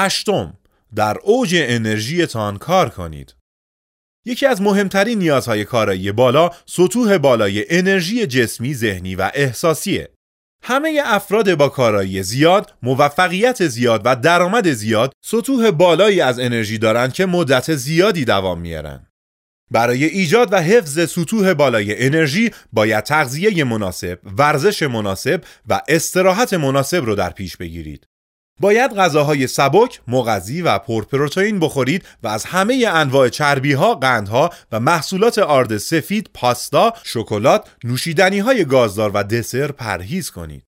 هشتم در اوج انرژیتان کار کنید. یکی از مهمترین نیازهای کارایی بالا سطوح بالای انرژی جسمی، ذهنی و احساسیه. همه افراد با کارایی زیاد، موفقیت زیاد و درآمد زیاد سطوح بالایی از انرژی دارند که مدت زیادی دوام میارن. برای ایجاد و حفظ سطوح بالای انرژی باید تغذیه مناسب، ورزش مناسب و استراحت مناسب رو در پیش بگیرید. باید غذاهای سبک، مغذی و پرپروتئین بخورید و از همه انواع چربی ها، قندها و محصولات آرد سفید، پاستا، شکلات، نوشیدنی های گازدار و دسر پرهیز کنید.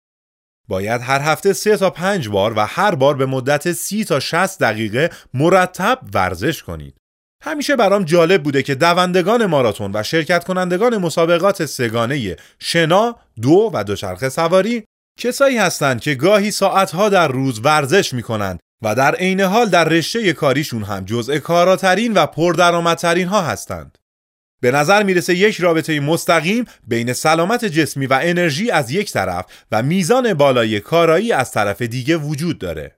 باید هر هفته سه تا پنج بار و هر بار به مدت سی تا 60 دقیقه مرتب ورزش کنید. همیشه برام جالب بوده که دوندگان ماراتون و شرکت کنندگان مسابقات سگانه شنا، دو و دوچرخه سواری کسایی هستند که گاهی ساعتها در روز ورزش می‌کنند و در عین حال در رشته کاریشون هم جزء کاراترین و پردرآمدترین ها هستند. به نظر می‌رسه یک رابطه مستقیم بین سلامت جسمی و انرژی از یک طرف و میزان بالای کارایی از طرف دیگه وجود داره.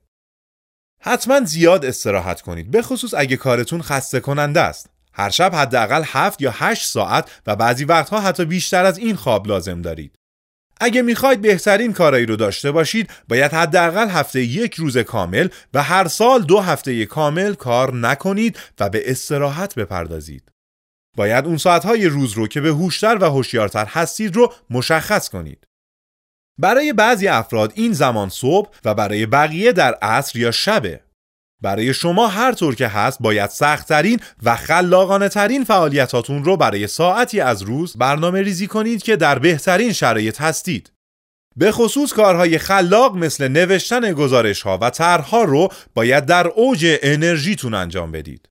حتما زیاد استراحت کنید به خصوص اگه کارتون خسته کننده است. هر شب حداقل 7 یا 8 ساعت و بعضی وقتها حتی بیشتر از این خواب لازم دارید. اگه می‌خواید بهترین کارایی رو داشته باشید باید حداقل هفته یک روز کامل و هر سال دو هفته کامل کار نکنید و به استراحت بپردازید. باید اون ساعتهای روز رو که به هوشتر و هوشیارتر هستید رو مشخص کنید. برای بعضی افراد این زمان صبح و برای بقیه در عصر یا شبه. برای شما هر طور که هست باید سختترین و خلاقانه ترین فعالیتاتون رو برای ساعتی از روز برنامه ریزی کنید که در بهترین شرایط هستید. به خصوص کارهای خلاق مثل نوشتن گزارش ها و طرحها رو باید در اوج انرژیتون انجام بدید.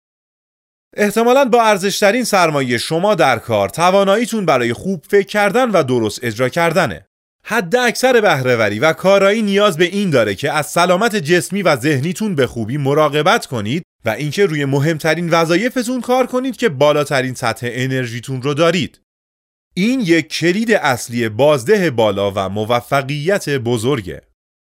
احتمالاً با ارزشترین سرمایه شما در کار تواناییتون برای خوب فکر کردن و درست اجرا کردنه. حد اکثر بهرهوری و کارایی نیاز به این داره که از سلامت جسمی و ذهنیتون به خوبی مراقبت کنید و اینکه روی مهمترین وظایفتون کار کنید که بالاترین سطح انرژیتون رو دارید. این یک کلید اصلی بازده بالا و موفقیت بزرگه.